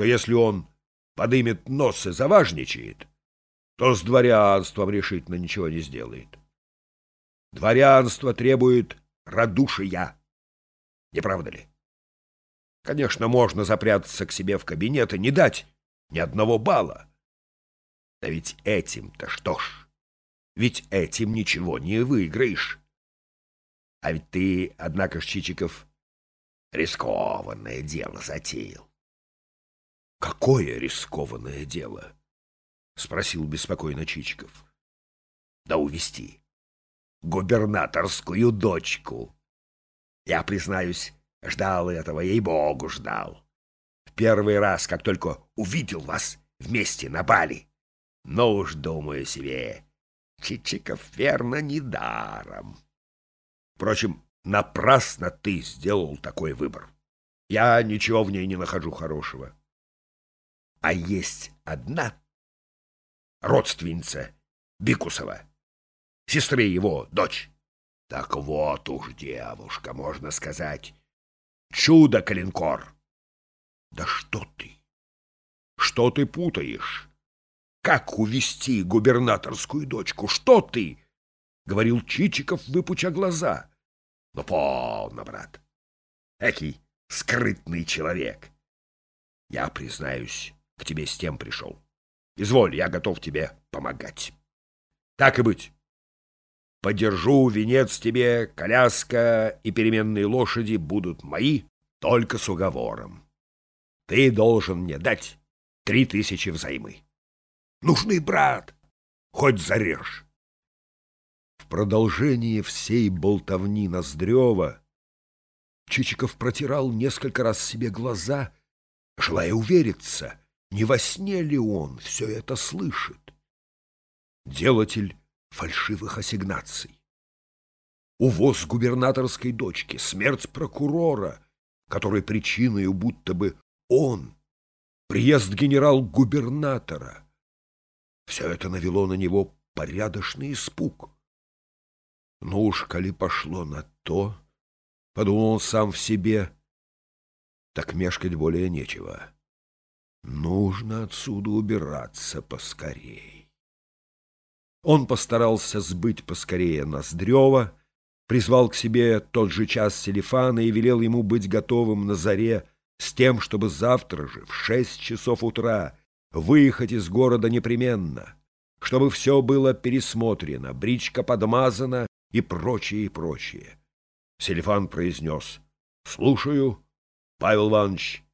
что если он подымет нос и заважничает, то с дворянством решительно ничего не сделает. Дворянство требует радушия, не правда ли? Конечно, можно запрятаться к себе в кабинет и не дать ни одного балла. Да ведь этим-то что ж? Ведь этим ничего не выиграешь. А ведь ты, однако ж, Чичиков, рискованное дело затеял. — Какое рискованное дело? — спросил беспокойно Чичиков. — Да увести губернаторскую дочку. Я, признаюсь, ждал этого, ей-богу, ждал. В первый раз, как только увидел вас вместе на Бали. Но уж думаю себе, Чичиков верно недаром. Впрочем, напрасно ты сделал такой выбор. Я ничего в ней не нахожу хорошего. А есть одна родственница Бикусова, сестры его, дочь. Так вот уж девушка, можно сказать, чудо-калинкор. Да что ты? Что ты путаешь? Как увести губернаторскую дочку? Что ты? — говорил Чичиков, выпуча глаза. — Ну, полно, брат. Экий скрытный человек. Я, признаюсь, к тебе с тем пришел. Изволь, я готов тебе помогать. Так и быть. Подержу венец тебе, коляска и переменные лошади будут мои, только с уговором. Ты должен мне дать три тысячи взаймы. Нужны, брат, хоть зарежь. В продолжение всей болтовни Ноздрева Чичиков протирал несколько раз себе глаза, желая увериться, не во сне ли он все это слышит. Делатель фальшивых ассигнаций. Увоз губернаторской дочки, смерть прокурора, которой причиной будто бы он, приезд генерал-губернатора — все это навело на него порядочный испуг. Ну уж, коли пошло на то, — подумал он сам в себе, — так мешкать более нечего. Нужно отсюда убираться поскорей. Он постарался сбыть поскорее Ноздрева, призвал к себе тот же час Селифана и велел ему быть готовым на заре с тем, чтобы завтра же в шесть часов утра выехать из города непременно, чтобы все было пересмотрено, бричка подмазана и прочее, и прочее. Селифан произнес «Слушаю, Павел Иванович»,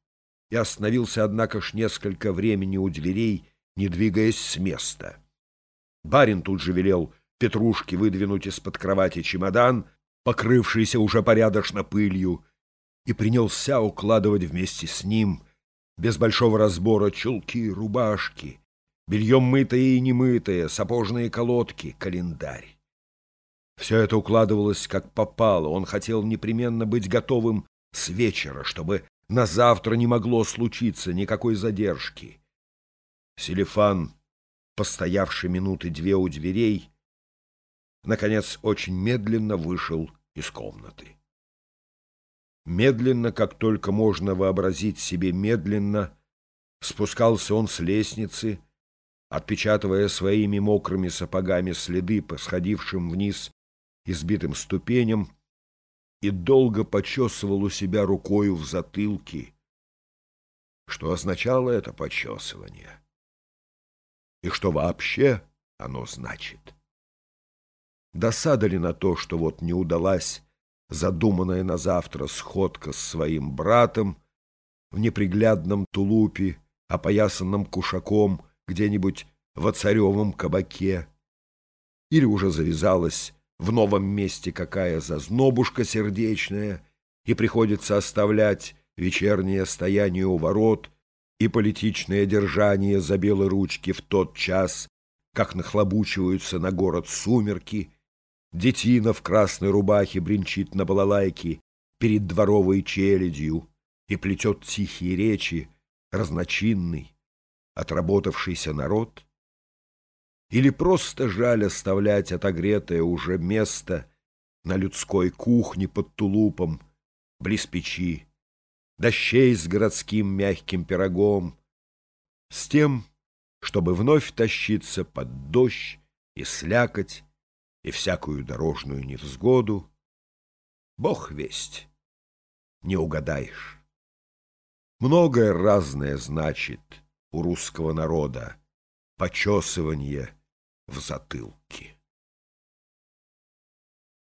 и остановился, однако ж, несколько времени у дверей, не двигаясь с места. Барин тут же велел Петрушке выдвинуть из-под кровати чемодан, покрывшийся уже порядочно пылью, и принялся укладывать вместе с ним без большого разбора чулки, рубашки, бельем мытое и немытое, сапожные колодки, календарь. Все это укладывалось как попало. Он хотел непременно быть готовым с вечера, чтобы на завтра не могло случиться никакой задержки. Селефан, постоявший минуты две у дверей, наконец очень медленно вышел из комнаты. Медленно, как только можно вообразить себе медленно, спускался он с лестницы, отпечатывая своими мокрыми сапогами следы по сходившим вниз избитым ступеням, и долго почесывал у себя рукою в затылке. Что означало это почесывание? И что вообще оно значит? Досада ли на то, что вот не удалась задуманная на завтра сходка с своим братом в неприглядном тулупе, опоясанном кушаком где-нибудь в царевом кабаке, или уже завязалась в новом месте какая зазнобушка сердечная, и приходится оставлять вечернее стояние у ворот и политичное держание за белые ручки в тот час, как нахлобучиваются на город сумерки — Детина в красной рубахе бренчит на балалайке перед дворовой челядью и плетет тихие речи, разночинный, отработавшийся народ? Или просто жаль оставлять отогретое уже место на людской кухне под тулупом, близ печи, дощей с городским мягким пирогом, с тем, чтобы вновь тащиться под дождь и слякоть и всякую дорожную невзгоду. Бог весть, не угадаешь. Многое разное значит у русского народа почесывание в затылке.